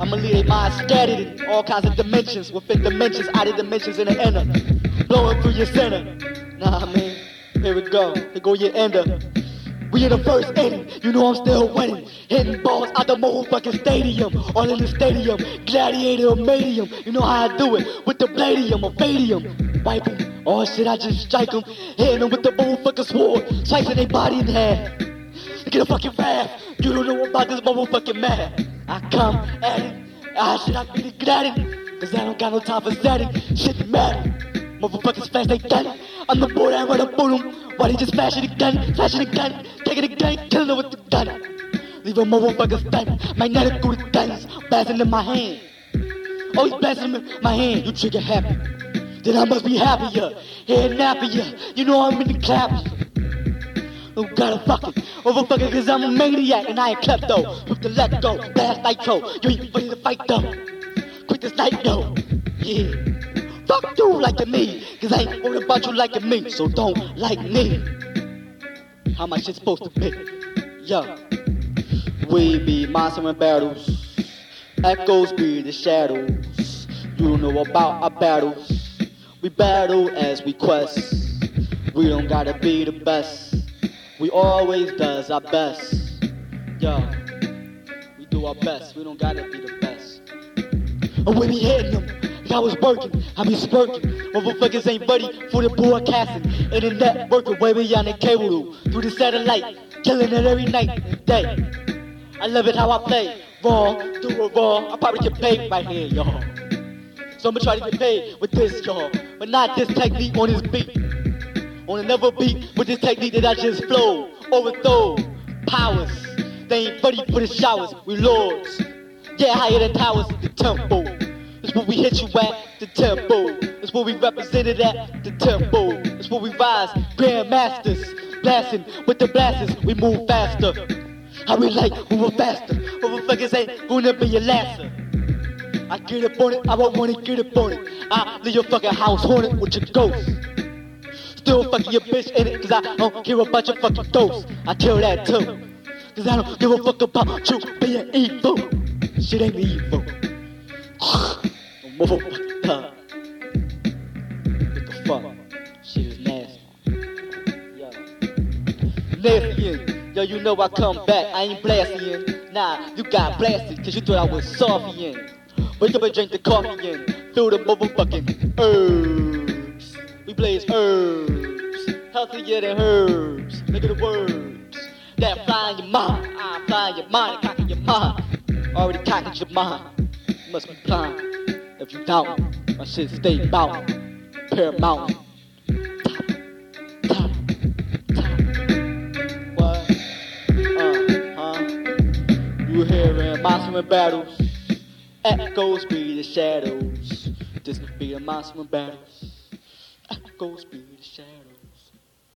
I'ma leave their scattered in all kinds of dimensions, within dimensions, out of dimensions in the inner. Blowing through your center. Nah, man. Here we go. Here go your ender. We in the first inning, you know I'm still winning. Hitting balls out the motherfucking stadium, all in the stadium. Gladiator or medium, you know how I do it. With the bladium or fadium. Wipe 'em. Oh shit, I just strike 'em. Hitting 'em with the motherfucking sword, slicing their body in half. Get a fucking wrath. You don't know about this motherfucking man. I come at it. Ah, shit, I get at it. Cause I don't got no time for setting. Shit matter. Motherfuckers fast, they done it. I'm the boy that run on them. Why they just flashing it again? flashing it again. taking it gun, killing them with the gun. Leave a motherfucker stunned. Magnetic through the guns, blasting in my hand. Always blasting in my hand. You trigger happy. Then I must be happier. Head nappier. You know I'm in the clap. Oh, gotta fuck it. Overfucking cause I'm a maniac and I ain't klepto. Quick to let go, blast nitro. You ain't ready to fight though. Quick this night though. Yeah. Fuck you like me, cause I ain't worried about you liking me, so don't like me. How my shit supposed to be? Yeah. We be monster in battles. Echoes be the shadows. You know about our battles. We battle as we quest. We don't gotta be the best. We always does our best. Yo. We do our best. We don't gotta be the best. And we be hitting them. I was working, I be spurting. Motherfuckers ain't ready for the broadcasting. Internet working way beyond the cable through the satellite. Killing it every night day. I love it how I play. Raw, do it raw. I probably get paid right here, y'all. So I'ma try to get paid with this, y'all. But not this technique on this beat. On another beat with this technique that I just flow. Overthrow. Powers. They ain't ready for the showers. We lords. Yeah, higher than towers. The tempo. That's where we hit you at. The tempo. That's where we represented at. The tempo. That's where we rise. Grandmasters. Blasting with the blasters. We move faster. How we like moving faster. Motherfuckers ain't gonna be your laster. I get up on it, I won't wanna get up on it. I leave your fucking house haunted with your ghost. Still fucking your bitch in it, cause I don't care about your fucking ghost. I kill that too. Cause I don't give a fuck about you being evil. Shit ain't evil. Motherfucker. What the fuck? Shit is nasty. Yo. Yo, you know I come back, I ain't blasting. Nah, you got blasted, cause you thought I was softy in. Wake up and drink the coffee in. Feel the motherfucking herbs. We blaze herbs. Healthier than herbs. Look at the words. That fly in your mind. I fly in your mind and cock in your mind. Already cocked your mind. You must be blind. If you doubt, my shit stay bout. Paramount. Top, top, top. What? Uh, huh? You hearing monster in battles? Echoes be the shadows. This could be a monster in battles. Echoes be the shadows.